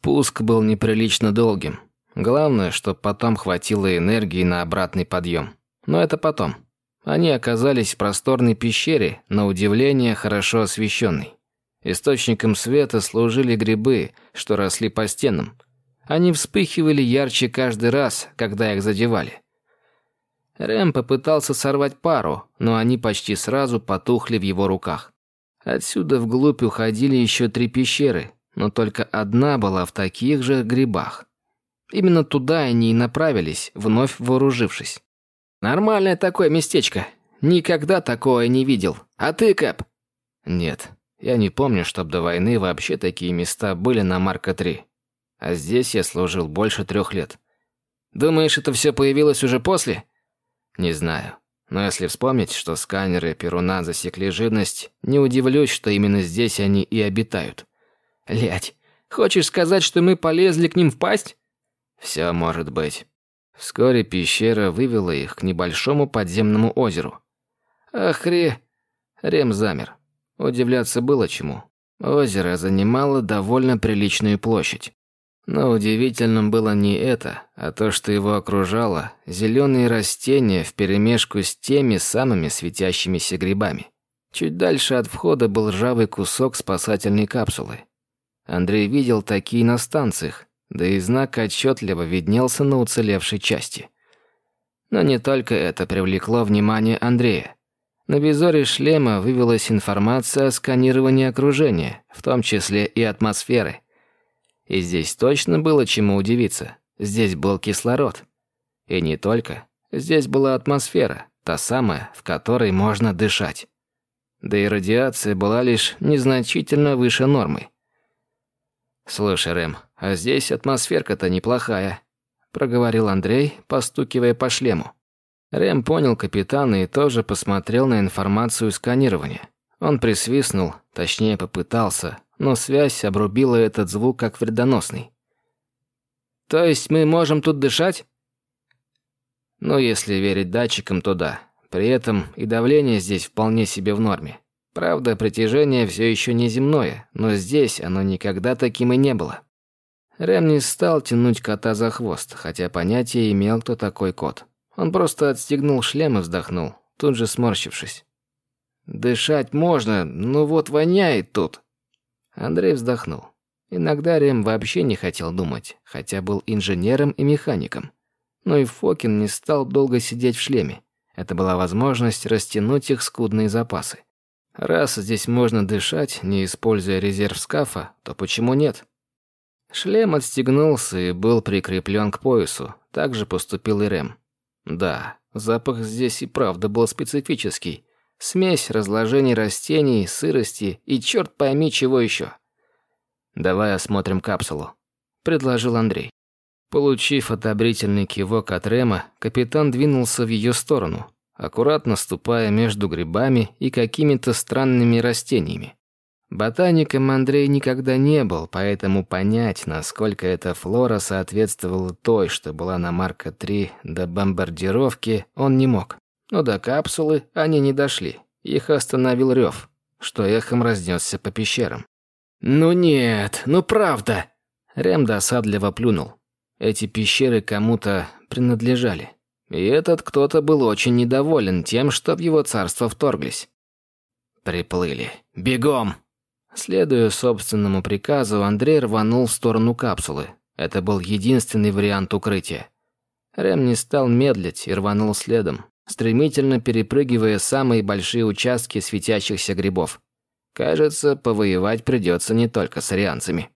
Спуск был неприлично долгим. Главное, чтобы потом хватило энергии на обратный подъем. Но это потом. Они оказались в просторной пещере, на удивление хорошо освещенной. Источником света служили грибы, что росли по стенам. Они вспыхивали ярче каждый раз, когда их задевали. Рэм попытался сорвать пару, но они почти сразу потухли в его руках. Отсюда вглубь уходили еще три пещеры, но только одна была в таких же грибах. Именно туда они и направились, вновь вооружившись. «Нормальное такое местечко. Никогда такое не видел. А ты, Кэп?» «Нет, я не помню, чтоб до войны вообще такие места были на Марка-3. А здесь я служил больше трех лет. Думаешь, это все появилось уже после?» Не знаю. Но если вспомнить, что сканеры Перуна засекли живность, не удивлюсь, что именно здесь они и обитают. Лять, хочешь сказать, что мы полезли к ним в пасть? Все может быть. Вскоре пещера вывела их к небольшому подземному озеру. Охре... Рем замер. Удивляться было чему. Озеро занимало довольно приличную площадь. Но удивительным было не это, а то, что его окружало зеленые растения вперемешку с теми самыми светящимися грибами. Чуть дальше от входа был ржавый кусок спасательной капсулы. Андрей видел такие на станциях, да и знак отчетливо виднелся на уцелевшей части. Но не только это привлекло внимание Андрея. На визоре шлема вывелась информация о сканировании окружения, в том числе и атмосферы – и здесь точно было чему удивиться. Здесь был кислород. И не только. Здесь была атмосфера, та самая, в которой можно дышать. Да и радиация была лишь незначительно выше нормы. «Слушай, Рэм, а здесь атмосферка-то неплохая», — проговорил Андрей, постукивая по шлему. Рэм понял капитана и тоже посмотрел на информацию сканирования. Он присвистнул, точнее попытался, но связь обрубила этот звук как вредоносный. «То есть мы можем тут дышать?» «Ну, если верить датчикам, то да. При этом и давление здесь вполне себе в норме. Правда, притяжение все еще не земное, но здесь оно никогда таким и не было». Рэм не стал тянуть кота за хвост, хотя понятия имел, кто такой кот. Он просто отстегнул шлем и вздохнул, тут же сморщившись. «Дышать можно, но вот воняет тут», Андрей вздохнул. Иногда Рем вообще не хотел думать, хотя был инженером и механиком. Но и Фокин не стал долго сидеть в шлеме. Это была возможность растянуть их скудные запасы. Раз здесь можно дышать, не используя резерв скафа, то почему нет? Шлем отстегнулся и был прикреплен к поясу. Так же поступил и Рэм. Да, запах здесь и правда был специфический. Смесь разложений растений, сырости и черт пойми чего еще. «Давай осмотрим капсулу», — предложил Андрей. Получив одобрительный кивок от Рема, капитан двинулся в ее сторону, аккуратно ступая между грибами и какими-то странными растениями. Ботаником Андрей никогда не был, поэтому понять, насколько эта флора соответствовала той, что была на Марка-3 до бомбардировки, он не мог. Но до капсулы они не дошли. Их остановил рев, что эхом разнесся по пещерам. «Ну нет, ну правда!» Рем досадливо плюнул. Эти пещеры кому-то принадлежали. И этот кто-то был очень недоволен тем, что в его царство вторглись. Приплыли. «Бегом!» Следуя собственному приказу, Андрей рванул в сторону капсулы. Это был единственный вариант укрытия. Рем не стал медлить и рванул следом, стремительно перепрыгивая самые большие участки светящихся грибов. Кажется, повоевать придется не только с арианцами.